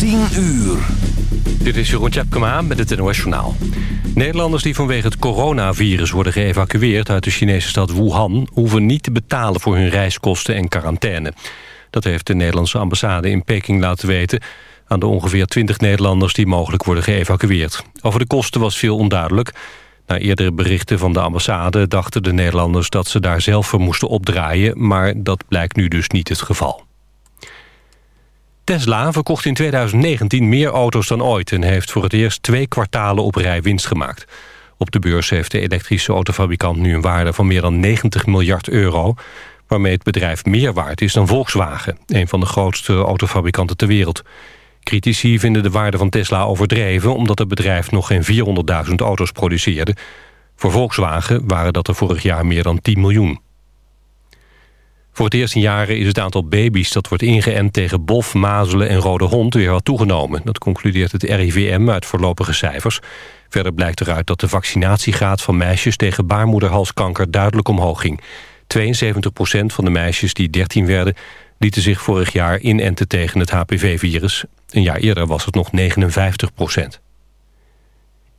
10 uur. Dit is Jeroen Tjepkema met het NOS Journaal. Nederlanders die vanwege het coronavirus worden geëvacueerd... uit de Chinese stad Wuhan... hoeven niet te betalen voor hun reiskosten en quarantaine. Dat heeft de Nederlandse ambassade in Peking laten weten... aan de ongeveer 20 Nederlanders die mogelijk worden geëvacueerd. Over de kosten was veel onduidelijk. Na eerdere berichten van de ambassade dachten de Nederlanders... dat ze daar zelf voor moesten opdraaien... maar dat blijkt nu dus niet het geval. Tesla verkocht in 2019 meer auto's dan ooit... en heeft voor het eerst twee kwartalen op rij winst gemaakt. Op de beurs heeft de elektrische autofabrikant nu een waarde van meer dan 90 miljard euro... waarmee het bedrijf meer waard is dan Volkswagen... een van de grootste autofabrikanten ter wereld. Critici vinden de waarde van Tesla overdreven... omdat het bedrijf nog geen 400.000 auto's produceerde. Voor Volkswagen waren dat er vorig jaar meer dan 10 miljoen. Voor het eerst in jaren is het aantal baby's dat wordt ingeënt tegen bof, mazelen en rode hond weer wat toegenomen. Dat concludeert het RIVM uit voorlopige cijfers. Verder blijkt eruit dat de vaccinatiegraad van meisjes tegen baarmoederhalskanker duidelijk omhoog ging. 72% van de meisjes die 13 werden lieten zich vorig jaar inenten tegen het HPV-virus. Een jaar eerder was het nog 59%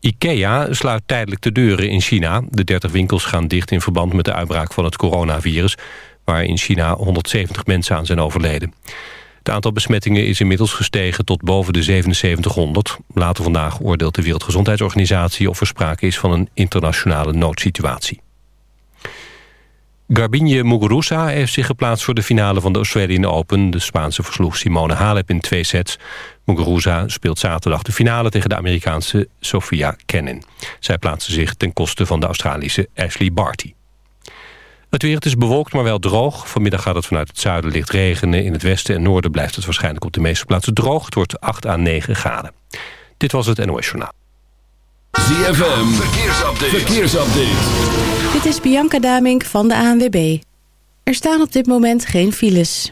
IKEA sluit tijdelijk de deuren in China. De 30 winkels gaan dicht in verband met de uitbraak van het coronavirus waar in China 170 mensen aan zijn overleden. Het aantal besmettingen is inmiddels gestegen tot boven de 7700. Later vandaag oordeelt de Wereldgezondheidsorganisatie... of er sprake is van een internationale noodsituatie. Garbine Muguruza heeft zich geplaatst voor de finale van de Australian Open. De Spaanse versloeg Simone Halep in twee sets. Muguruza speelt zaterdag de finale tegen de Amerikaanse Sophia Kenin. Zij plaatste zich ten koste van de Australische Ashley Barty. Het weer het is bewolkt, maar wel droog. Vanmiddag gaat het vanuit het zuiden licht regenen. In het westen en noorden blijft het waarschijnlijk op de meeste plaatsen droog. Het wordt 8 à 9 graden. Dit was het NOS Journaal. ZFM, verkeersupdate. verkeersupdate. Dit is Bianca Damink van de ANWB. Er staan op dit moment geen files.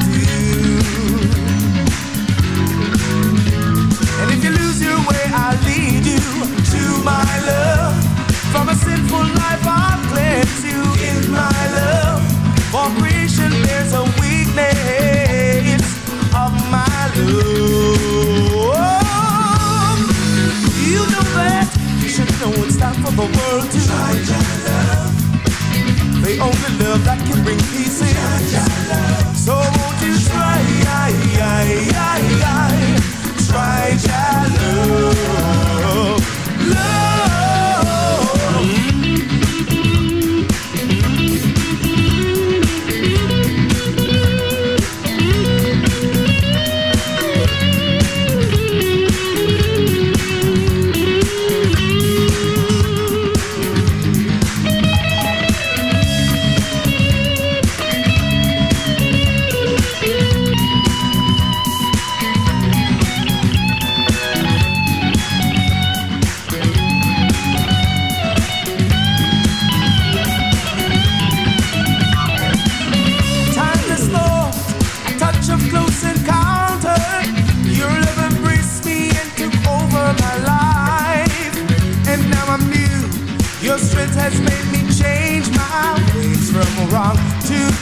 the world to ja, ja, love. Only love that can bring peace in. Georgia ja. So won't you try, I, I, try your love. Love.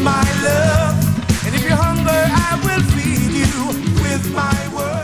my love. And if you're hungry, I will feed you with my word.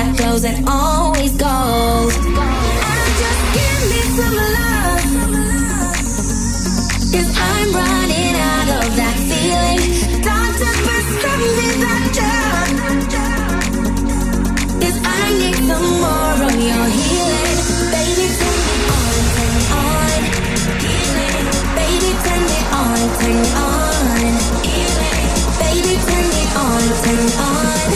That goes and always goes. And just give me some love. Cause I'm running out of that feeling. Prescribe me that drug. Cause I need some more of your healing. Baby, turn me on, on. Baby, turn me on, turn on. Baby, turn me on, on.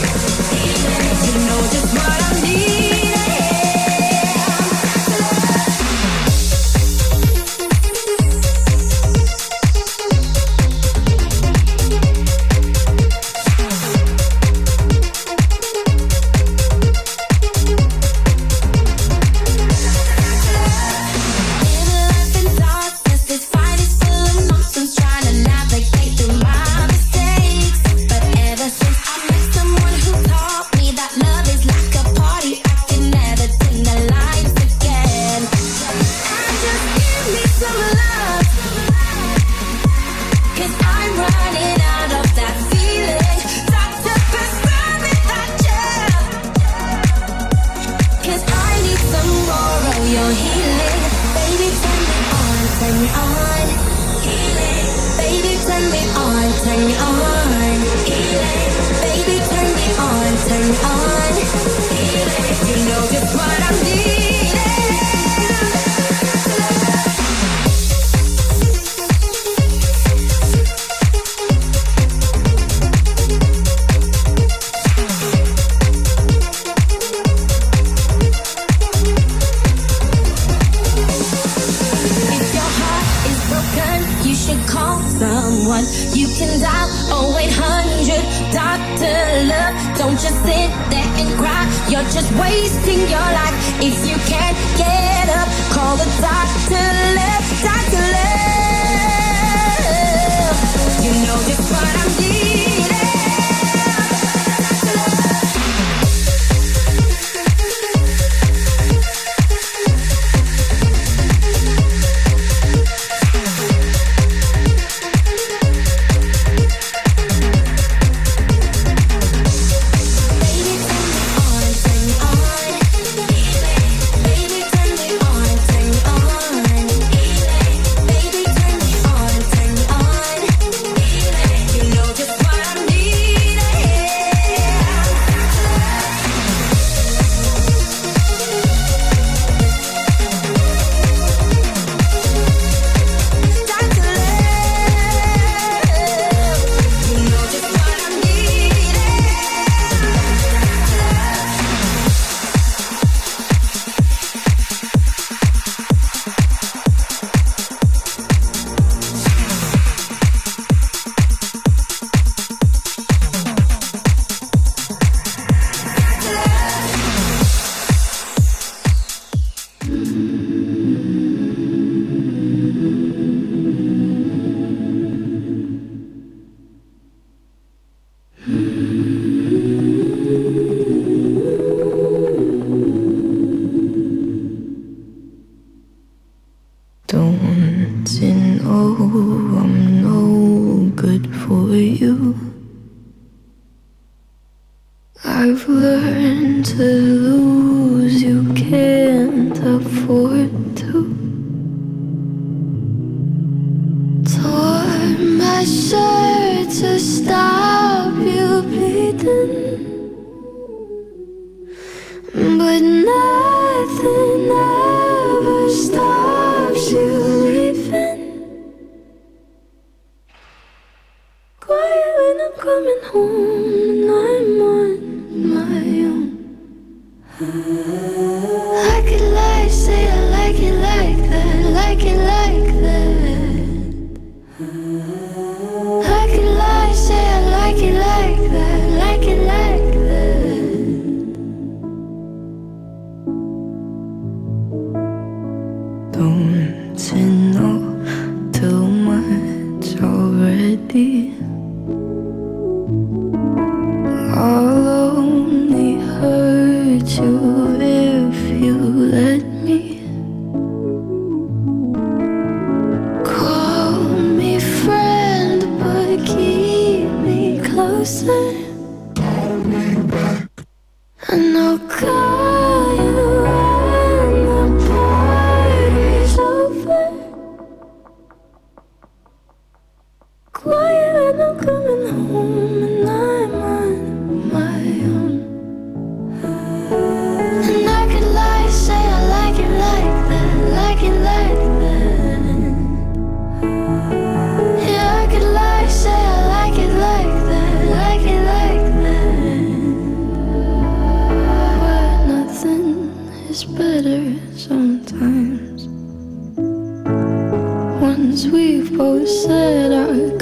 Someone. You can dial 0800 Doctor Love. Don't just sit there and cry. You're just wasting your life. If you can't get up, call the Doctor Love. Doctor Love. You know just what I'm needing. Afford to. Tore my shirt to stop you bleeding. But nothing ever stops you leaving. Quiet when I'm coming home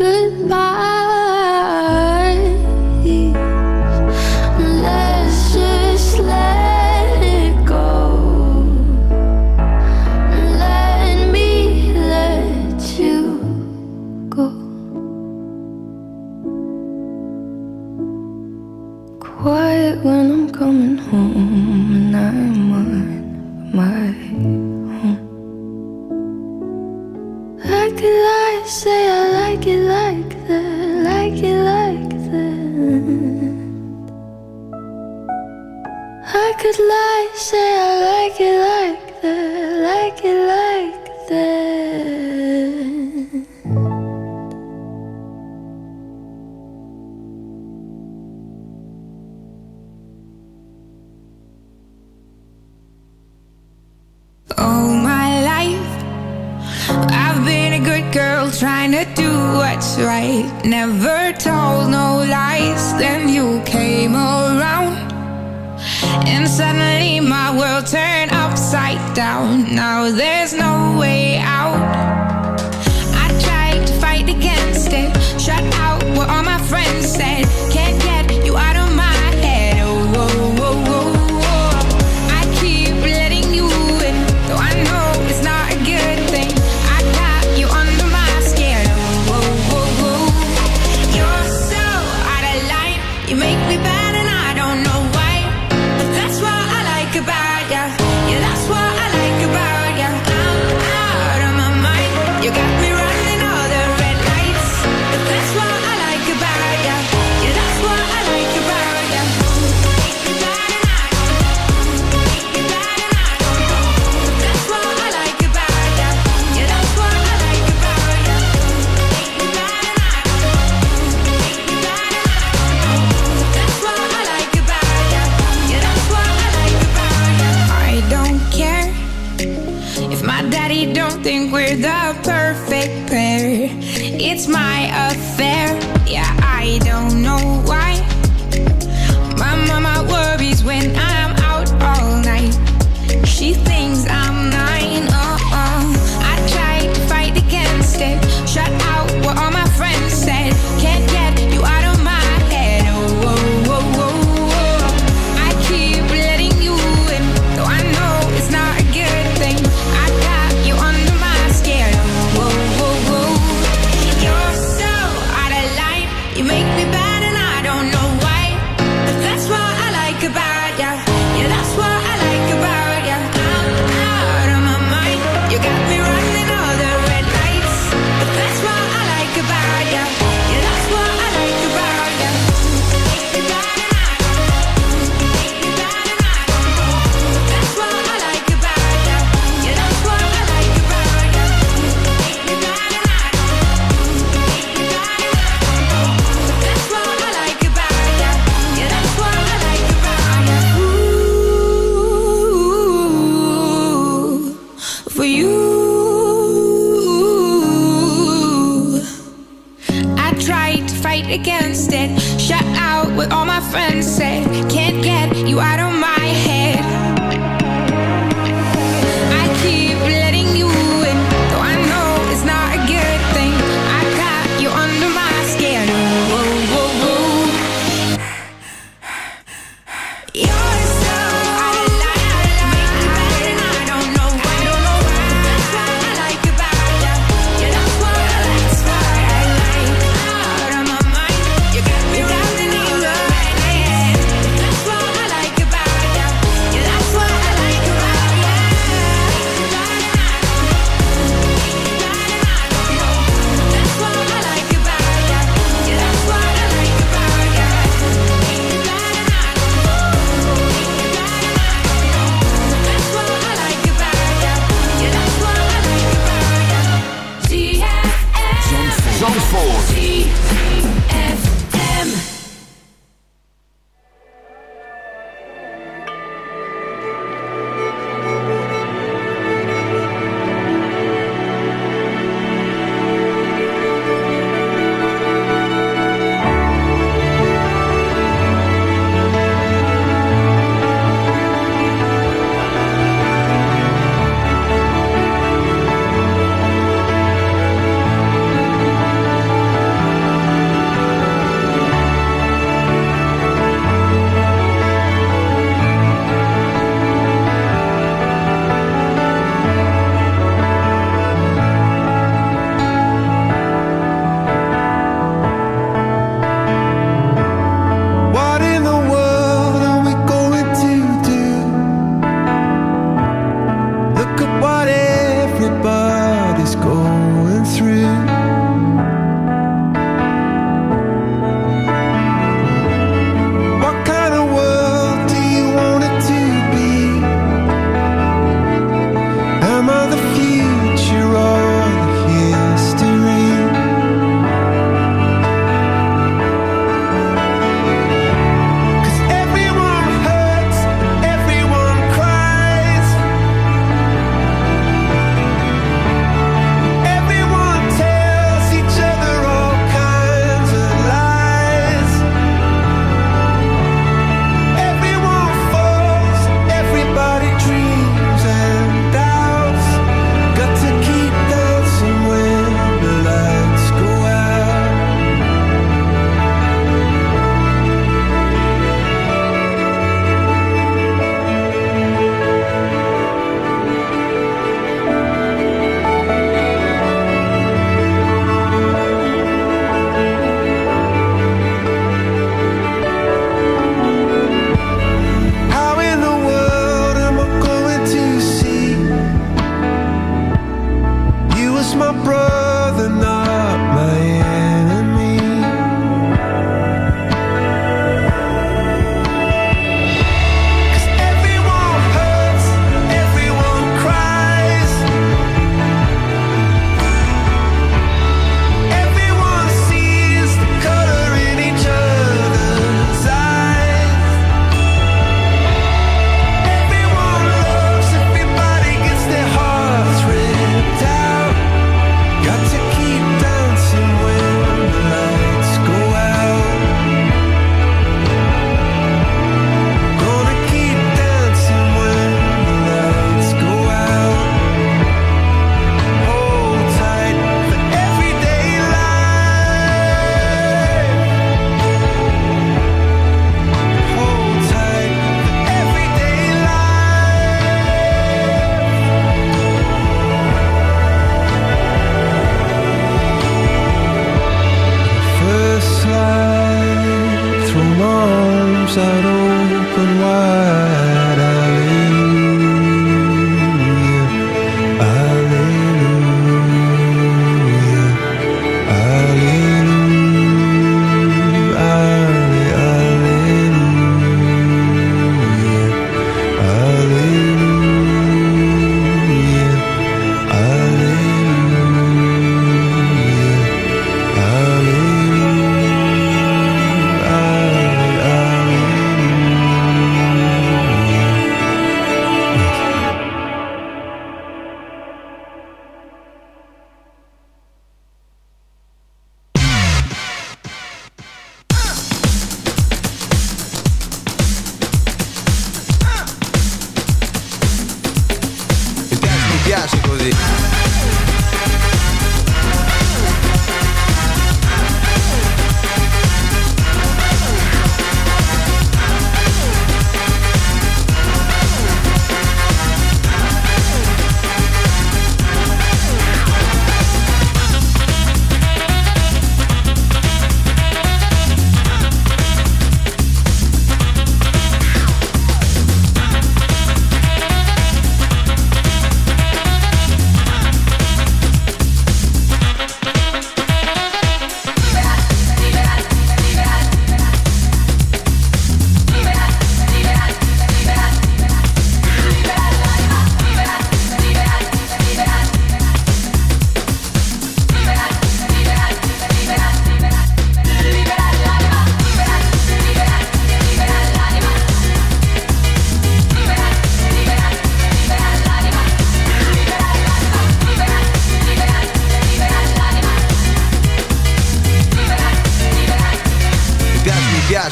against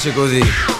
piace così.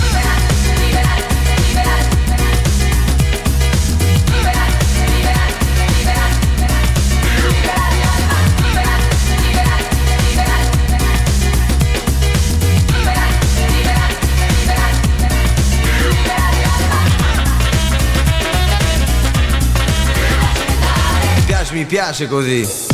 piace così.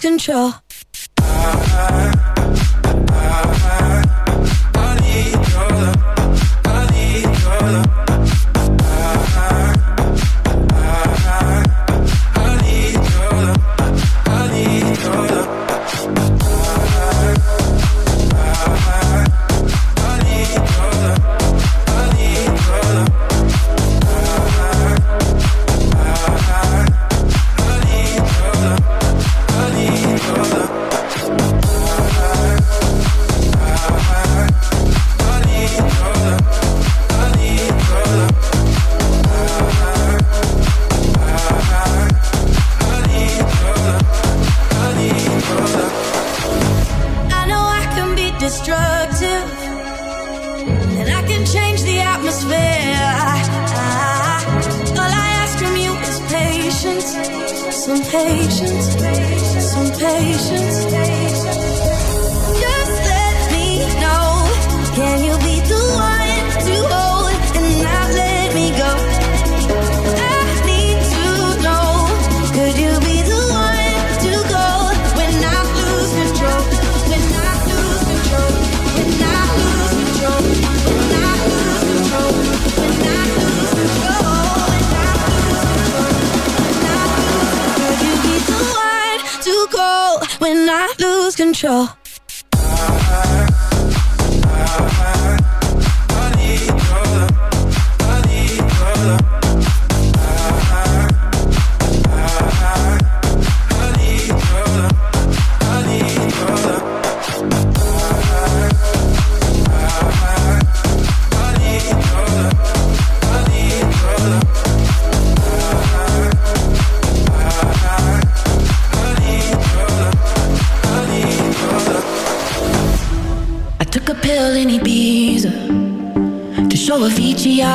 Control.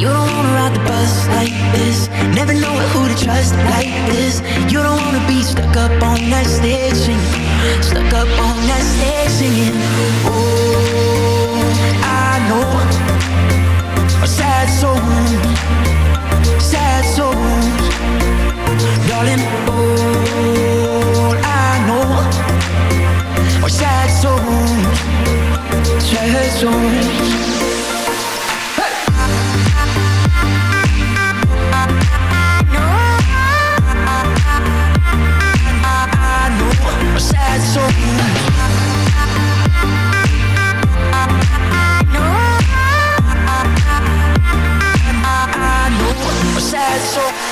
You don't wanna ride the bus like this. Never know who to trust like this. You don't wanna be stuck up on that stage singing. Stuck up on that stage singing. Oh, I know. A sad soul. Sad souls Darling, all I know. Are sad souls Sad souls so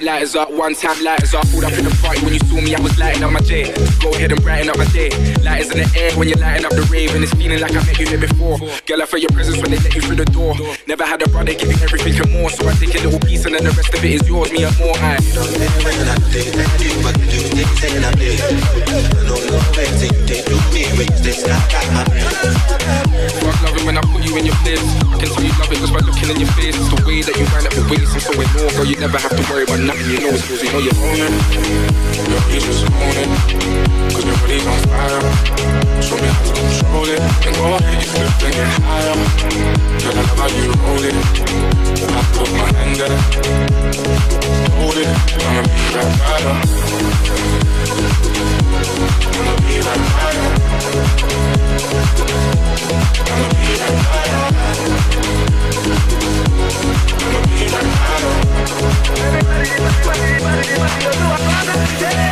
Lighters up, one time lighters up. Pulled up in the party when you me, I was lighting up my day. Go ahead and brighten up my day. Lighters in the air when you're lighting up the rave, and it's feeling like I met you here before. Girl, I felt your presence when they let you through the door. Never had a brother give you everything and more, so I take a little piece and then the rest of it is yours, me and more. I don't know when I take that you, but you do things and I play. I don't know when to you they do me when you stay stuck at my brain. Fuck loving when I put you in your place. I can tell you love it just by looking in your face. It's the way that you wind up your waist, and so in more, girl, you never have to worry about nothing. You know it's yours, you know you're. you is morning Cause your body's on fire Show me how to control it And go ahead, you and get higher Girl, I love how you roll it I put my hand in Hold it, I'ma be that I'ma be right that I'ma be that fire I'ma be that fire everybody,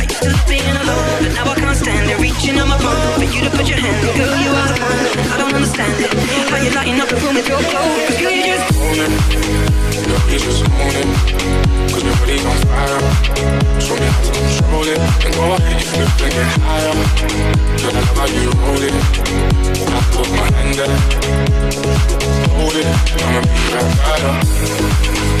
Being alone, but now I can't stand it. Reaching on my phone for you to put your hand. Girl, you are the one. I don't understand it. How you lighting up the room with your clothes? 'Cause girl, you just own it. Girl, you just it. Cause my body's on fire. Show me how to control it. And go ahead, you flip and get higher. Girl, I love how you roll it. I put my hand there. Hold it. I'ma be right by you.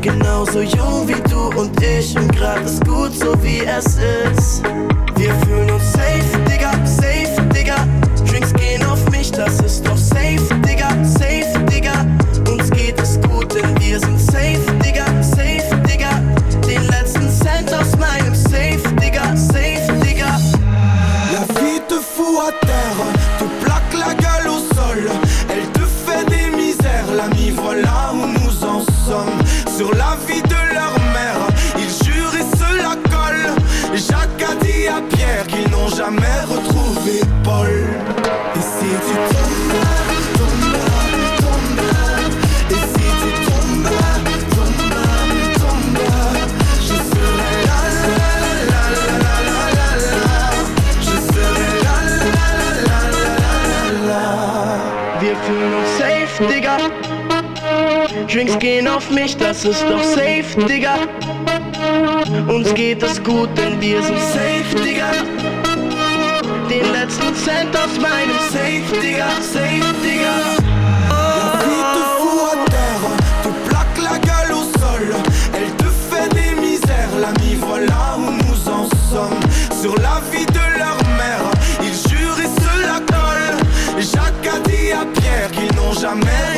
Genauso jung wie du und ich und grad ist gut so wie es ist. Wir fühlen uns safe, Digga, safe, Digga. Drinks gehen auf mich, das ist doch safe, Digga, Drinks gehen auf mich, das ist doch safe, Digga. Uns geht es gut, denn wir sind safe, Digga. Den letzten Cent aus meinem Safe, Digga, safe, Digga. L'ami, voilà où nous en sommes. Sur la vie de leur mère, ils jurent et la collent. Jacques a dit à Pierre qu'ils n'ont jamais